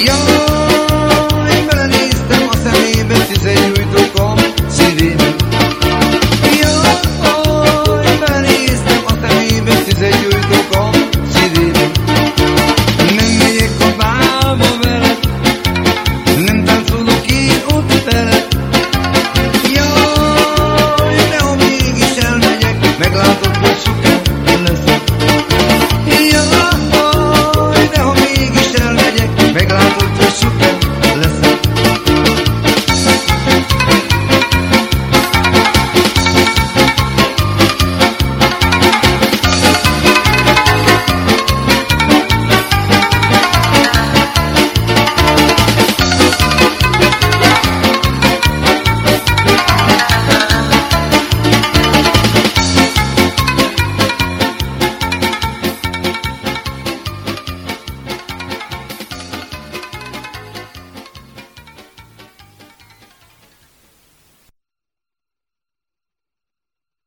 young